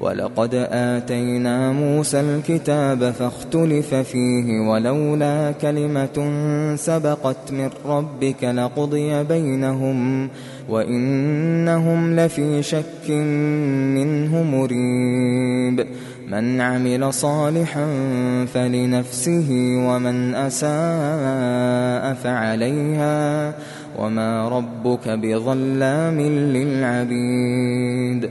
ولقد آتينا موسى الكتاب فاختلف فيه ولولا كلمة سبقت من ربك لقضي بينهم وإنهم لفي شك منه مريب. من عمل صالحا فلنفسه ومن أساء فعليها. وما ربك بظلام للعبيد.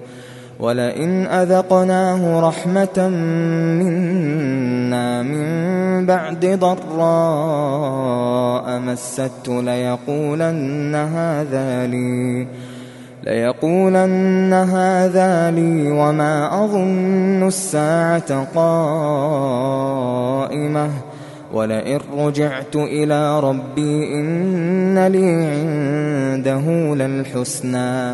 ولئن أذقناه رحمة منا من بعد ضراء مسته ليقولن هذا لي ليقولن هذا لي وما أظن الساعة قائمة. ولئن رجعت إلى ربي إن لي عنده للحسنى.